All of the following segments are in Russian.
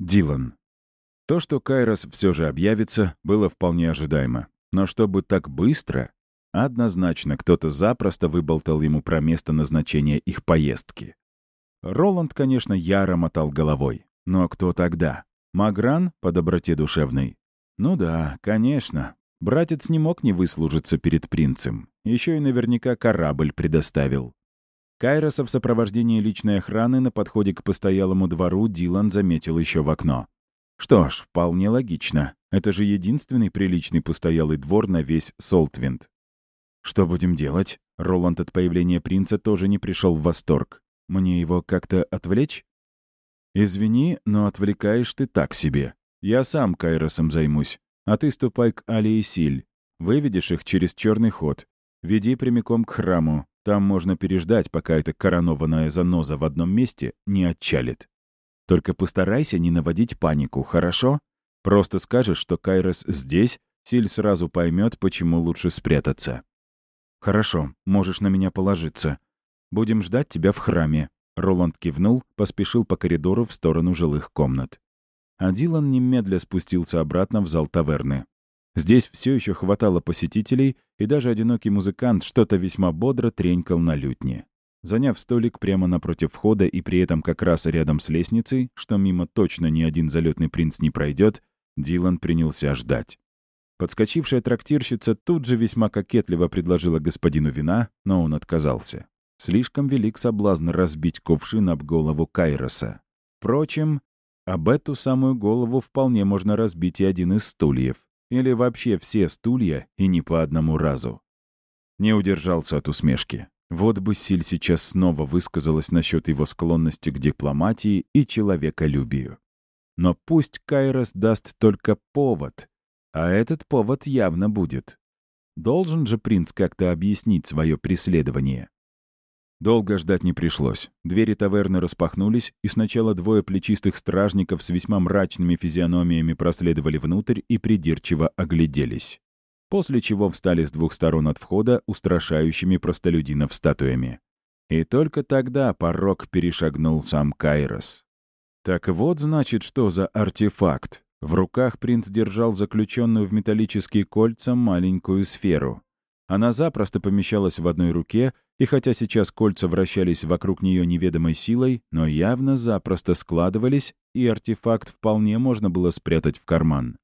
Дилан. То, что Кайрос все же объявится, было вполне ожидаемо. Но чтобы так быстро, однозначно кто-то запросто выболтал ему про место назначения их поездки. Роланд, конечно, яро мотал головой. Но кто тогда? Магран по доброте душевной? Ну да, конечно. Братец не мог не выслужиться перед принцем. Еще и наверняка корабль предоставил. Кайроса в сопровождении личной охраны на подходе к постоялому двору Дилан заметил еще в окно. Что ж, вполне логично. Это же единственный приличный постоялый двор на весь Солтвинд. Что будем делать? Роланд от появления принца тоже не пришел в восторг. Мне его как-то отвлечь? Извини, но отвлекаешь ты так себе. Я сам Кайросом займусь. А ты ступай к Али и Силь. Выведешь их через черный ход. Веди прямиком к храму. Там можно переждать, пока эта коронованная заноза в одном месте не отчалит. Только постарайся не наводить панику, хорошо? Просто скажешь, что Кайрос здесь, Силь сразу поймет, почему лучше спрятаться. Хорошо, можешь на меня положиться. Будем ждать тебя в храме. Роланд кивнул, поспешил по коридору в сторону жилых комнат. А Дилан немедля спустился обратно в зал таверны. Здесь все еще хватало посетителей, и даже одинокий музыкант что-то весьма бодро тренькал на лютне. Заняв столик прямо напротив входа и при этом как раз рядом с лестницей, что мимо точно ни один залетный принц не пройдет, Дилан принялся ждать. Подскочившая трактирщица тут же весьма кокетливо предложила господину вина, но он отказался. Слишком велик соблазн разбить кувшин об голову Кайроса. Впрочем, об эту самую голову вполне можно разбить и один из стульев. Или вообще все стулья, и не по одному разу. Не удержался от усмешки. Вот бы Силь сейчас снова высказалась насчет его склонности к дипломатии и человеколюбию. Но пусть Кайрос даст только повод, а этот повод явно будет. Должен же принц как-то объяснить свое преследование. Долго ждать не пришлось. Двери таверны распахнулись, и сначала двое плечистых стражников с весьма мрачными физиономиями проследовали внутрь и придирчиво огляделись. После чего встали с двух сторон от входа устрашающими простолюдинов статуями. И только тогда порог перешагнул сам Кайрос. Так вот, значит, что за артефакт. В руках принц держал заключенную в металлические кольца маленькую сферу. Она запросто помещалась в одной руке, и хотя сейчас кольца вращались вокруг нее неведомой силой, но явно запросто складывались, и артефакт вполне можно было спрятать в карман.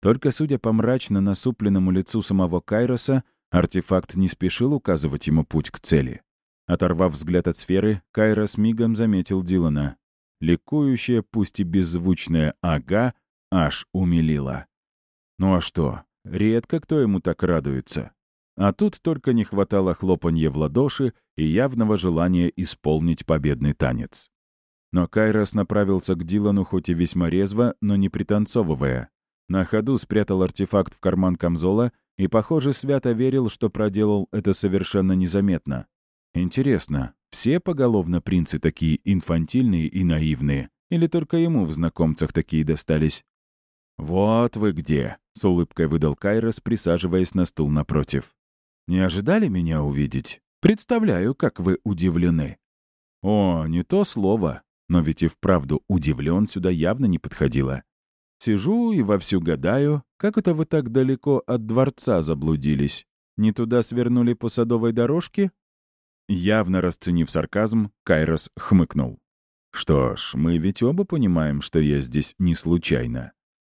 Только судя по мрачно насупленному лицу самого Кайроса, артефакт не спешил указывать ему путь к цели. Оторвав взгляд от сферы, Кайрос мигом заметил Дилана. Ликующая, пусть и беззвучная «ага» аж умилила. Ну а что, редко кто ему так радуется. А тут только не хватало хлопанья в ладоши и явного желания исполнить победный танец. Но Кайрос направился к Дилану хоть и весьма резво, но не пританцовывая. На ходу спрятал артефакт в карман камзола и, похоже, свято верил, что проделал это совершенно незаметно. Интересно, все поголовно принцы такие инфантильные и наивные? Или только ему в знакомцах такие достались? «Вот вы где!» — с улыбкой выдал Кайрос, присаживаясь на стул напротив. Не ожидали меня увидеть? Представляю, как вы удивлены». «О, не то слово. Но ведь и вправду удивлен сюда явно не подходило. Сижу и вовсю гадаю, как это вы так далеко от дворца заблудились? Не туда свернули по садовой дорожке?» Явно расценив сарказм, Кайрос хмыкнул. «Что ж, мы ведь оба понимаем, что я здесь не случайно.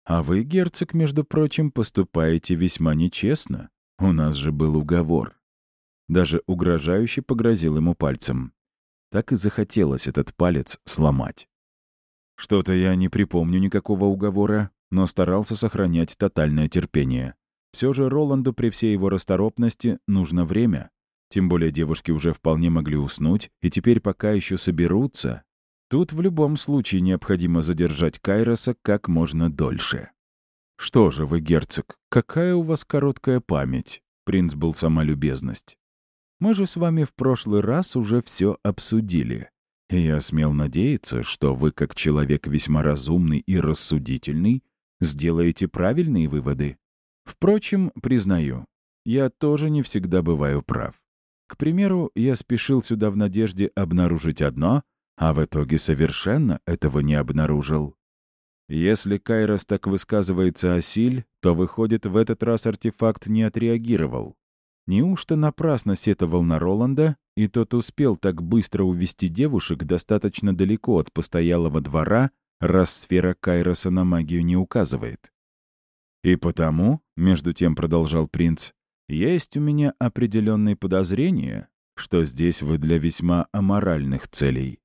А вы, герцог, между прочим, поступаете весьма нечестно. У нас же был уговор. Даже угрожающе погрозил ему пальцем. Так и захотелось этот палец сломать. Что-то я не припомню никакого уговора, но старался сохранять тотальное терпение. Все же Роланду при всей его расторопности нужно время. Тем более девушки уже вполне могли уснуть, и теперь пока еще соберутся. Тут в любом случае необходимо задержать Кайроса как можно дольше. «Что же вы, герцог, какая у вас короткая память?» Принц был сама любезность. «Мы же с вами в прошлый раз уже все обсудили. И я смел надеяться, что вы, как человек весьма разумный и рассудительный, сделаете правильные выводы. Впрочем, признаю, я тоже не всегда бываю прав. К примеру, я спешил сюда в надежде обнаружить одно, а в итоге совершенно этого не обнаружил. Если Кайрос так высказывается о Силь, то, выходит, в этот раз артефакт не отреагировал. Неужто напрасно сетовал на Роланда, и тот успел так быстро увести девушек достаточно далеко от постоялого двора, раз сфера Кайроса на магию не указывает? «И потому», — между тем продолжал принц, — «есть у меня определенные подозрения, что здесь вы для весьма аморальных целей.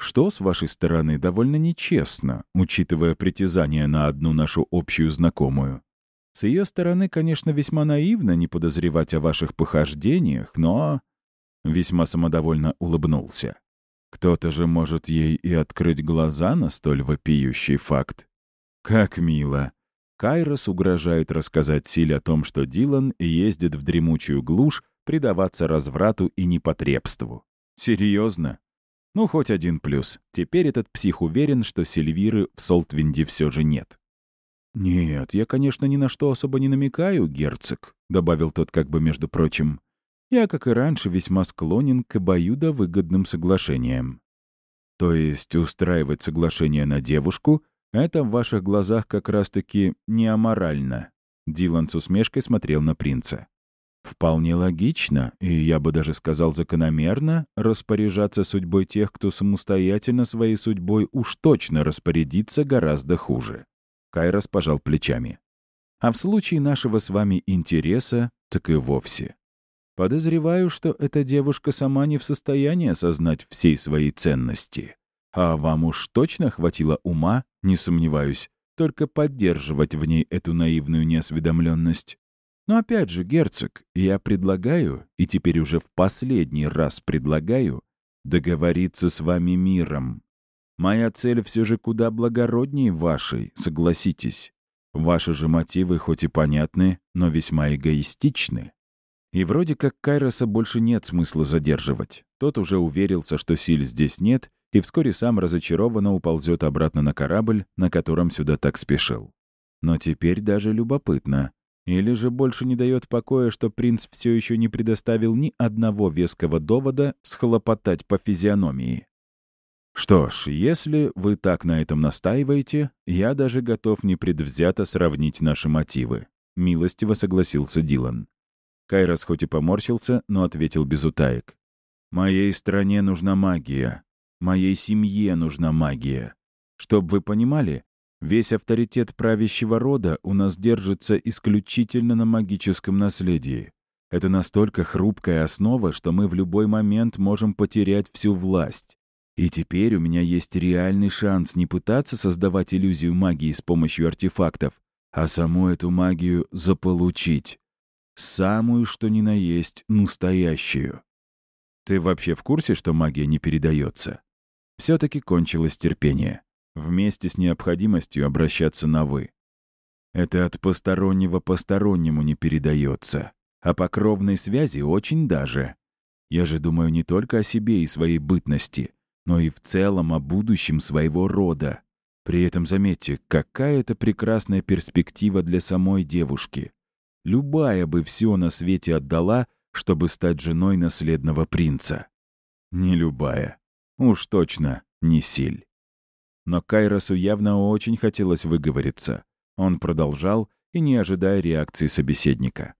Что с вашей стороны довольно нечестно, учитывая притязание на одну нашу общую знакомую. С ее стороны, конечно, весьма наивно не подозревать о ваших похождениях, но...» Весьма самодовольно улыбнулся. «Кто-то же может ей и открыть глаза на столь вопиющий факт. Как мило!» Кайрос угрожает рассказать Силе о том, что Дилан ездит в дремучую глушь предаваться разврату и непотребству. Серьезно? Ну, хоть один плюс. Теперь этот псих уверен, что Сильвиры в Солтвинде все же нет. «Нет, я, конечно, ни на что особо не намекаю, герцог», — добавил тот как бы между прочим. «Я, как и раньше, весьма склонен к обоюдовыгодным соглашениям. То есть устраивать соглашение на девушку — это в ваших глазах как раз-таки не аморально». Дилан с усмешкой смотрел на принца. Вполне логично, и я бы даже сказал закономерно, распоряжаться судьбой тех, кто самостоятельно своей судьбой уж точно распорядится гораздо хуже. Кайрос пожал плечами. А в случае нашего с вами интереса, так и вовсе. Подозреваю, что эта девушка сама не в состоянии осознать всей своей ценности. А вам уж точно хватило ума, не сомневаюсь, только поддерживать в ней эту наивную неосведомленность. Но опять же, герцог, я предлагаю, и теперь уже в последний раз предлагаю, договориться с вами миром, Моя цель все же куда благороднее вашей, согласитесь. Ваши же мотивы хоть и понятны, но весьма эгоистичны. И вроде как Кайроса больше нет смысла задерживать. Тот уже уверился, что силь здесь нет, и вскоре сам разочарованно уползет обратно на корабль, на котором сюда так спешил. Но теперь даже любопытно. Или же больше не дает покоя, что принц все еще не предоставил ни одного веского довода схлопотать по физиономии. Что ж, если вы так на этом настаиваете, я даже готов непредвзято сравнить наши мотивы. Милостиво согласился Дилан. Кайрос хоть и поморщился, но ответил без утаек. «Моей стране нужна магия. Моей семье нужна магия. Чтоб вы понимали, весь авторитет правящего рода у нас держится исключительно на магическом наследии. Это настолько хрупкая основа, что мы в любой момент можем потерять всю власть. И теперь у меня есть реальный шанс не пытаться создавать иллюзию магии с помощью артефактов, а саму эту магию заполучить. Самую, что ни на есть, настоящую. Ты вообще в курсе, что магия не передается? Все-таки кончилось терпение. Вместе с необходимостью обращаться на «вы». Это от постороннего постороннему не передается, а по кровной связи очень даже. Я же думаю не только о себе и своей бытности — но и в целом о будущем своего рода. При этом заметьте, какая это прекрасная перспектива для самой девушки. Любая бы все на свете отдала, чтобы стать женой наследного принца. Не любая. Уж точно не Силь. Но Кайросу явно очень хотелось выговориться. Он продолжал и не ожидая реакции собеседника.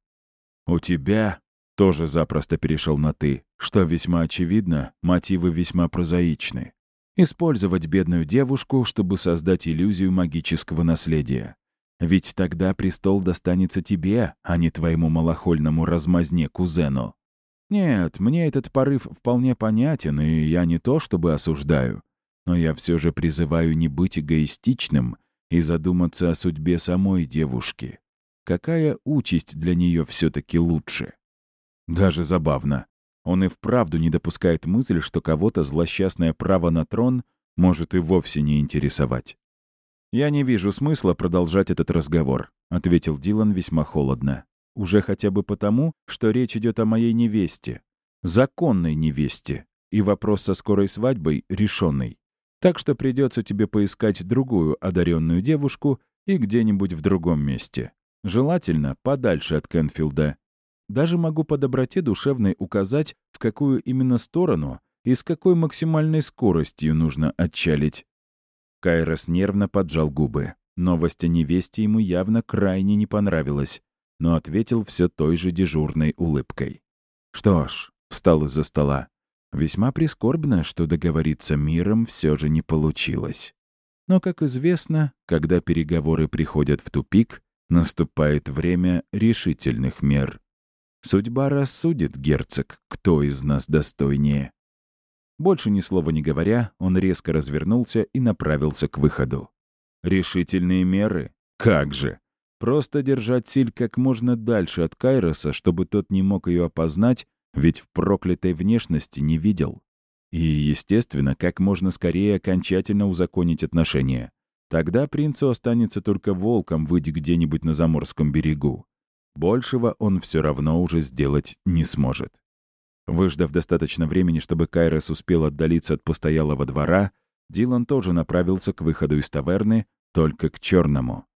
«У тебя тоже запросто перешел на «ты», что весьма очевидно, мотивы весьма прозаичны. Использовать бедную девушку, чтобы создать иллюзию магического наследия. Ведь тогда престол достанется тебе, а не твоему малохольному размазне-кузену. Нет, мне этот порыв вполне понятен, и я не то чтобы осуждаю. Но я все же призываю не быть эгоистичным и задуматься о судьбе самой девушки. Какая участь для нее все-таки лучше? Даже забавно. Он и вправду не допускает мысль, что кого-то злосчастное право на трон может и вовсе не интересовать. «Я не вижу смысла продолжать этот разговор», — ответил Дилан весьма холодно. «Уже хотя бы потому, что речь идет о моей невесте. Законной невесте. И вопрос со скорой свадьбой решенный. Так что придется тебе поискать другую одаренную девушку и где-нибудь в другом месте. Желательно подальше от Кенфилда даже могу по доброте душевной указать, в какую именно сторону и с какой максимальной скоростью нужно отчалить. Кайрос нервно поджал губы. Новость о невесте ему явно крайне не понравилась, но ответил все той же дежурной улыбкой. «Что ж», — встал из-за стола, — «весьма прискорбно, что договориться миром все же не получилось. Но, как известно, когда переговоры приходят в тупик, наступает время решительных мер. Судьба рассудит, герцог, кто из нас достойнее». Больше ни слова не говоря, он резко развернулся и направился к выходу. Решительные меры? Как же! Просто держать Силь как можно дальше от Кайроса, чтобы тот не мог ее опознать, ведь в проклятой внешности не видел. И, естественно, как можно скорее окончательно узаконить отношения. Тогда принцу останется только волком выйти где-нибудь на заморском берегу. Большего он все равно уже сделать не сможет. Выждав достаточно времени, чтобы Кайрос успел отдалиться от постоялого двора, Дилан тоже направился к выходу из таверны, только к черному.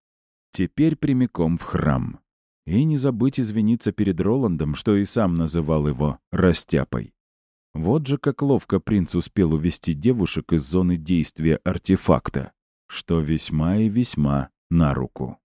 Теперь прямиком в храм. И не забыть извиниться перед Роландом, что и сам называл его «растяпой». Вот же как ловко принц успел увести девушек из зоны действия артефакта, что весьма и весьма на руку.